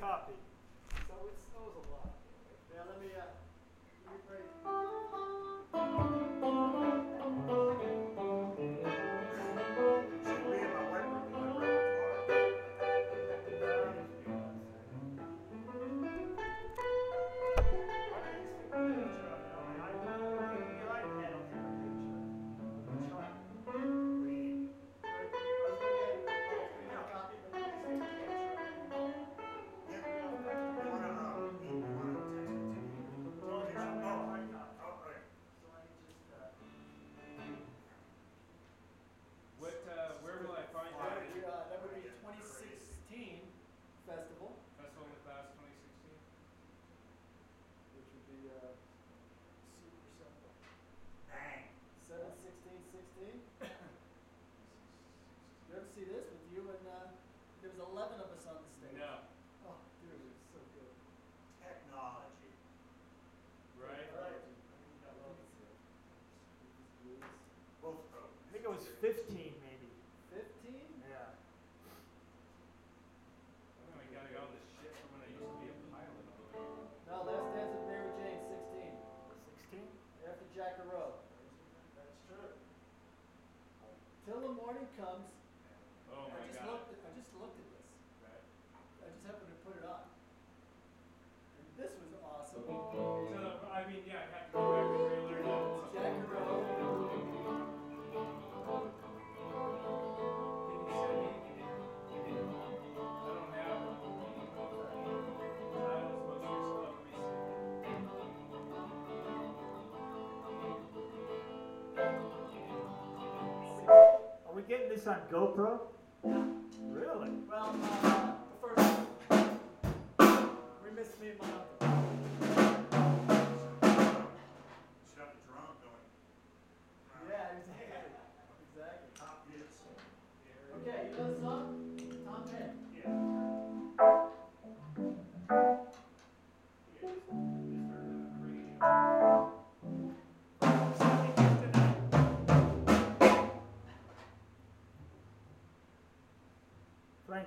copy. till the morning comes. Oh I just God. this on GoPro? Yeah. Really? Well, uh, the first. We missed me, Mom.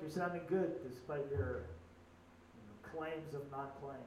You're sounding good despite your you know, claims of not playing.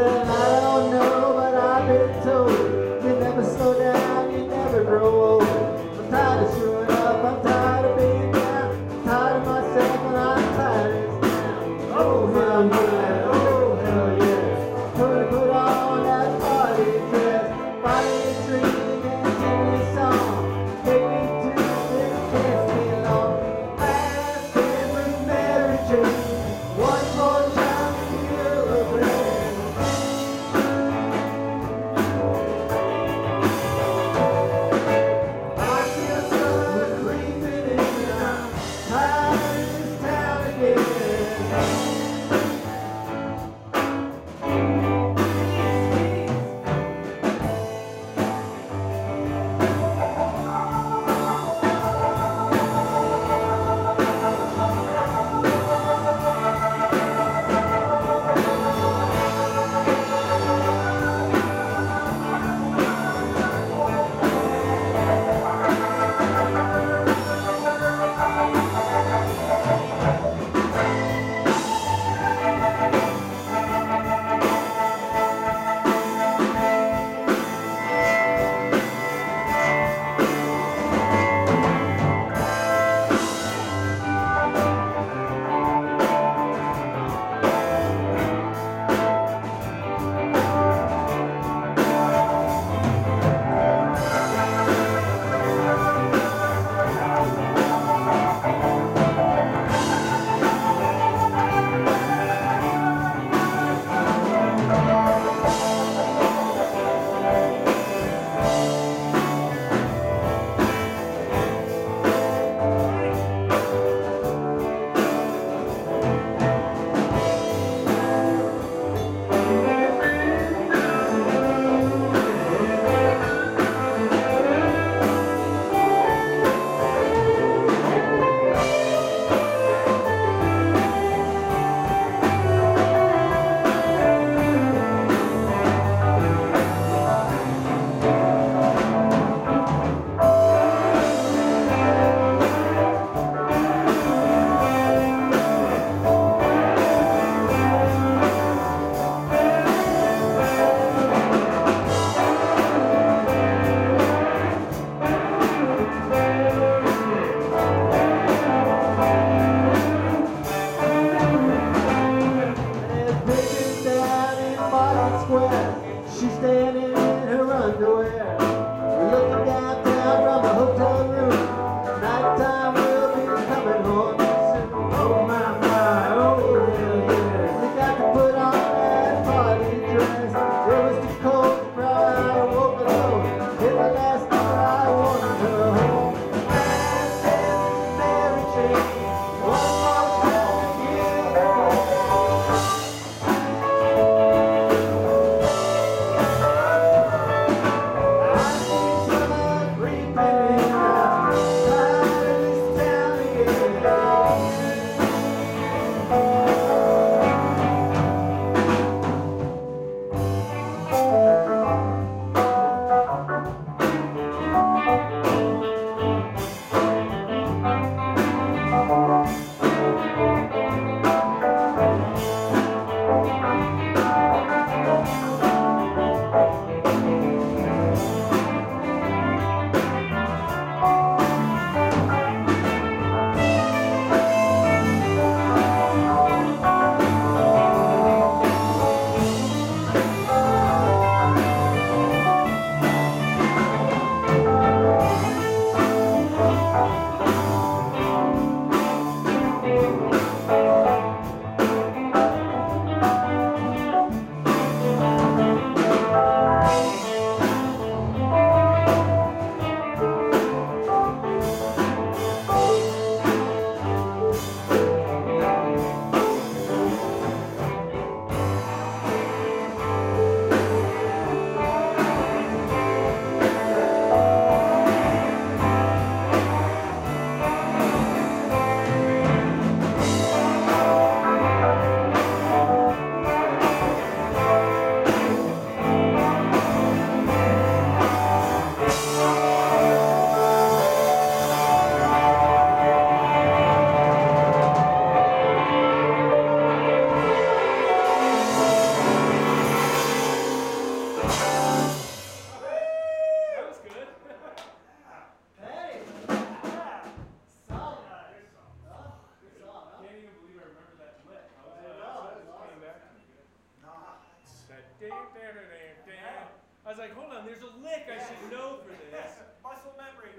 the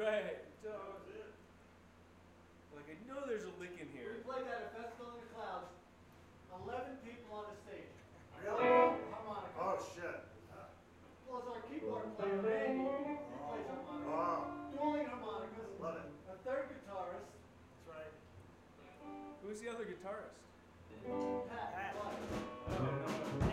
Right. So, like, I know there's a lick in here. We played that at Festival in the Clouds. Eleven people on the stage. Really? Harmonica. Oh, shit. Plus our keyboard player, Randy, he plays harmonica. Wow. Dueling harmonicas. Love it. A third guitarist. That's right. Who's the other guitarist? Pat. Pat. Pat.